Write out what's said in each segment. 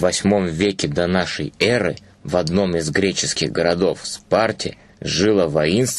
Bush میكہ then Shri are with no مس گریچ كے گردو سپارچ زو وائنس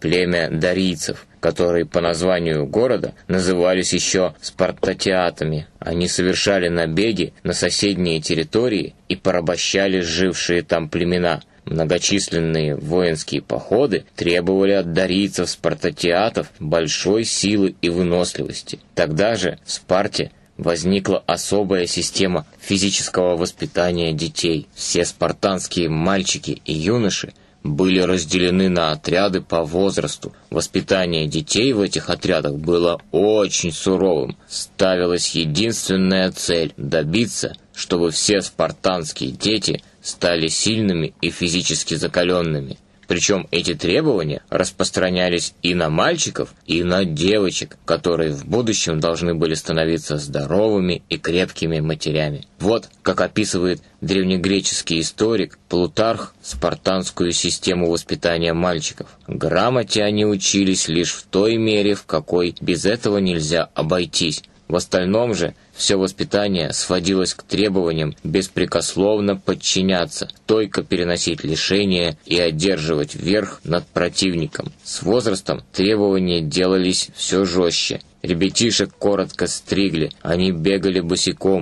پلے ميں دريہ كتوري پنزوا ني گورد ن ز واليش سپرتچيات ميں اینس ورشال نيگہ نس سيد نيے چرتور ابر بش شيال زيو شريى تم پل منہا نہ گچي سند نيے وايس كى پہود تريب ووليا دريپرتچيات بل شو سيو ايو نوست اشچہ تگداش سپرچہ بس نکل آت صوبے تھی ما فیسی چھسا وس پتانے جی چی سیس پرتانز ملچی بولے روچ دل نات روز رس طس پتانیا چی وچ ہتری بولو اوچھ سو تالوسی جینس سینتھی سا سیس پر تانزی چیچہ تالی سل نی می فی چیس نی م ترچوم اچت ریبو ون رسپس ترا نیار اینا مالشک اینا جیو چک قتور بودشم دشم بلست نویس درو میں اک ریب کی می مچ وت ککا پیسوت درو نگریچی تورک تل تارخران چیموس پتانیا مالشک گرامہ چیانو چیلس لف تیرف كکوئی بزت ویل زیا ابا چیز وسط نومس پتانیا وجیوس تریبہ ونی بس پہ کس لو نچینات توئی کپر نشی شرینیا جر روچ ورخ نت پریچیون کم ووت رس تم تریبو ورنہ جول س روشی ری بیچیشکورت تریگل انی بیگل بس کو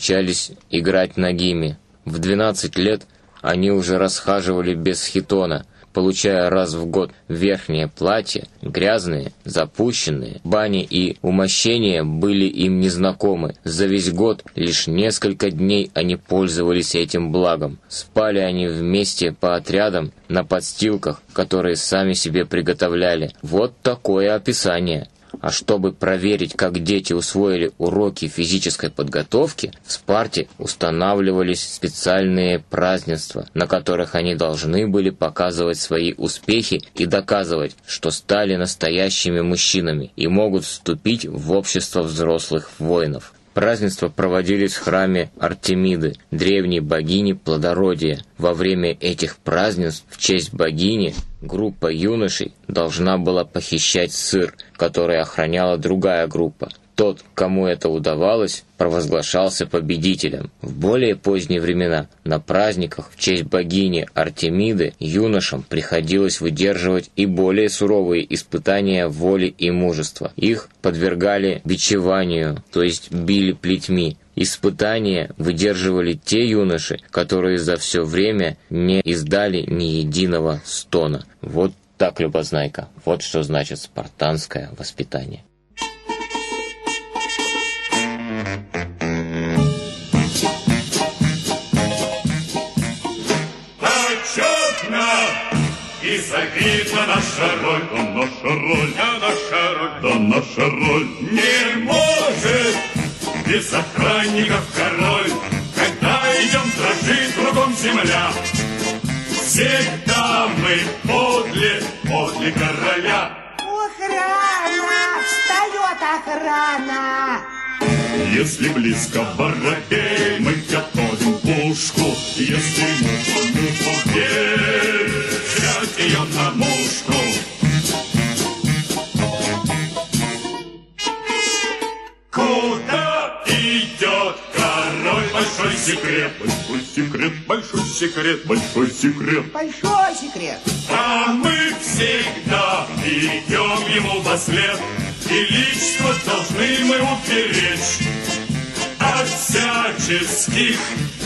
چیلس اگر نگی میں ونات لت انیو رس حاشر ولی بس ہی توتون پلوچا رزو گوت ویٹھ نی پلاچہ گراز نئے ذا پوچھنے بانے ای ومہ شینی بل ایز نقوم زوج گوت لش نیس كل كت نی این پوچ و سیچم بلغم سالے این میچ چہ پاتریم نت چیوكہ كتور سام چی بیپرگت ووت تو كویا پہ سانیا اشتوب پریویر کگ دے چہ اُس وول ارو کی فیزیچس پہ طوف کہ اس ناولہ ولی نورانی بلیہ پکا زوت وی اس پیچھی کی دقا زوت اُس طستینس تیاری میں مشینہ میں یہ موغد ووب شف لخ وف پرزنس تو پروجر ہور ميں ارت ميد دريو نگینی پل دروجيہ ووريے ميں اچھ پرزنس چيز بگيں گروپہ يون سي دشنہ بلب شد ستوريكھ رنيالہ دروگايا گروپ توت کموئے تب واس پروس گو شال سے پہ بگی چل بولے پوچھ نبر ما ناچ نیو چی بگی نی ارچ مید یونشمرکھاجیو جرچ یہ بولے سرو استانیہ وول اے مور پت برگالے بچ وان تجمی اسانیا وجر ولی چیونشر قطر دف سورے نی اس دالی نی جینہ وا سونا ووت تکلف بس نائک ووت سوزنہ چھ پرانس كا وس پہ تانے بر چکا جو پوش کو i on na muszku. Куда идет король большой секрет? Большой секрет, большой секрет, большой секрет. Большой секрет. А мы всегда идем ему во след. И лично должны мы уберечь от всяческих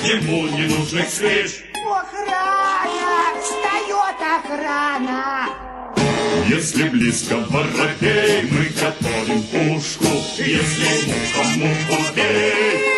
ему ненужных встреч. Охрана! پرانا اس لم لسٹ کا برقطے کا موقع